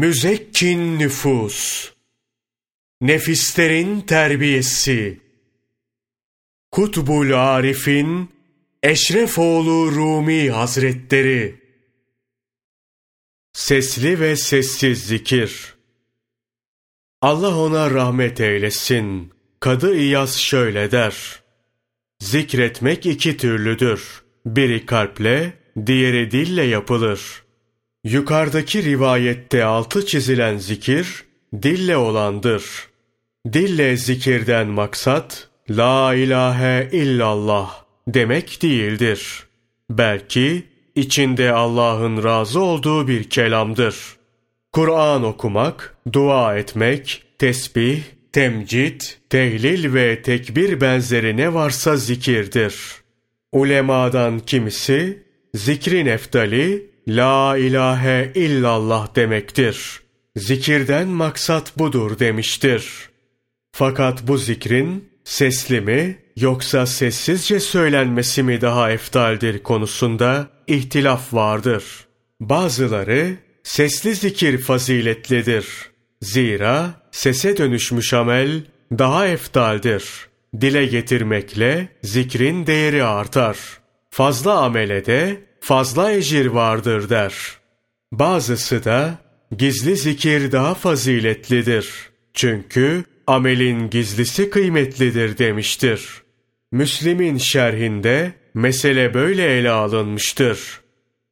Müzekkin nüfus, nefislerin terbiyesi, Kutbul Arif'in Eşrefoğlu Rumi Hazretleri, Sesli ve sessiz zikir, Allah ona rahmet eylesin. Kadı İyaz şöyle der, Zikretmek iki türlüdür. Biri kalple, diğeri dille yapılır. Yukarıdaki rivayette altı çizilen zikir, dille olandır. Dille zikirden maksat, La ilahe illallah demek değildir. Belki içinde Allah'ın razı olduğu bir kelamdır. Kur'an okumak, dua etmek, tesbih, temcid, tehlil ve tekbir benzeri ne varsa zikirdir. Ulemadan kimisi, zikrin eftali, La ilahe illallah demektir. Zikirden maksat budur demiştir. Fakat bu zikrin sesli mi yoksa sessizce söylenmesi mi daha eftaldir konusunda ihtilaf vardır. Bazıları sesli zikir faziletlidir. Zira sese dönüşmüş amel daha eftaldir. Dile getirmekle zikrin değeri artar. Fazla amele de fazla ecir vardır der. Bazısı da gizli zikir daha faziletlidir. Çünkü amelin gizlisi kıymetlidir demiştir. Müslim'in şerhinde mesele böyle ele alınmıştır.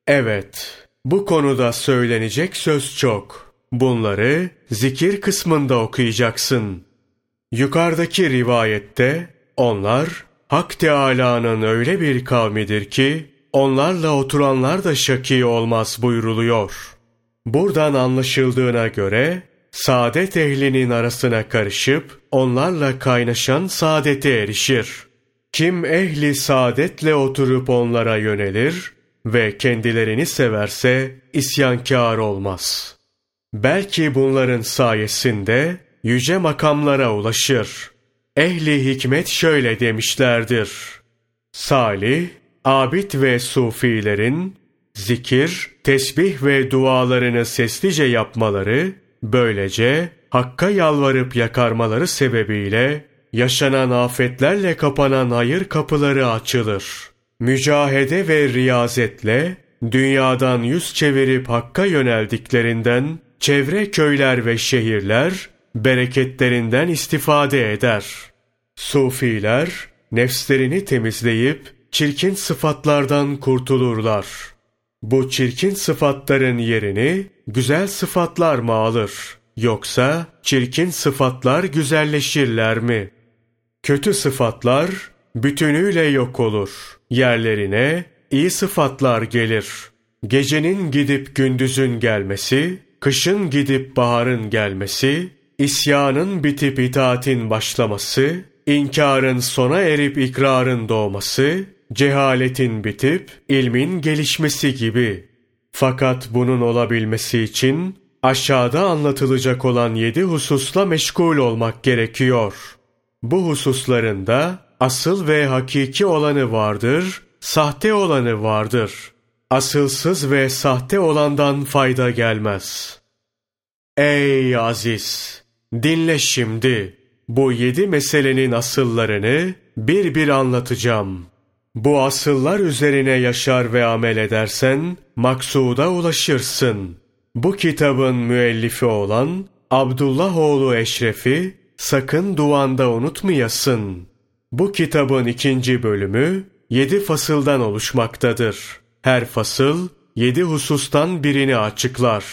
Evet, bu konuda söylenecek söz çok. Bunları zikir kısmında okuyacaksın. Yukarıdaki rivayette onlar Hak Teâlâ'nın öyle bir kavmidir ki onlarla oturanlar da şaki olmaz buyruluyor. Buradan anlaşıldığına göre saadet ehlinin arasına karışıp onlarla kaynaşan saadete erişir. Kim ehli saadetle oturup onlara yönelir ve kendilerini severse isyankâr olmaz. Belki bunların sayesinde yüce makamlara ulaşır. Ehli hikmet şöyle demişlerdir. Salih, abid ve sufilerin zikir, tesbih ve dualarını seslice yapmaları Böylece Hakk'a yalvarıp yakarmaları sebebiyle yaşanan afetlerle kapanan hayır kapıları açılır. Mücahede ve riyazetle dünyadan yüz çevirip Hakk'a yöneldiklerinden çevre köyler ve şehirler bereketlerinden istifade eder. Sufiler nefslerini temizleyip çirkin sıfatlardan kurtulurlar. Bu çirkin sıfatların yerini güzel sıfatlar mı alır? Yoksa çirkin sıfatlar güzelleşirler mi? Kötü sıfatlar bütünüyle yok olur. Yerlerine iyi sıfatlar gelir. Gecenin gidip gündüzün gelmesi, kışın gidip baharın gelmesi, isyanın bitip itaatin başlaması, inkarın sona erip ikrarın doğması, cehaletin bitip ilmin gelişmesi gibi. Fakat bunun olabilmesi için aşağıda anlatılacak olan yedi hususla meşgul olmak gerekiyor. Bu hususlarında asıl ve hakiki olanı vardır, sahte olanı vardır. Asılsız ve sahte olandan fayda gelmez. Ey aziz! Dinle şimdi. Bu yedi meselenin asıllarını bir bir anlatacağım.'' Bu asıllar üzerine yaşar ve amel edersen maksuda ulaşırsın. Bu kitabın müellifi olan Abdullah oğlu Eşref'i sakın duanda unutmayasın. Bu kitabın ikinci bölümü yedi fasıldan oluşmaktadır. Her fasıl yedi husustan birini açıklar.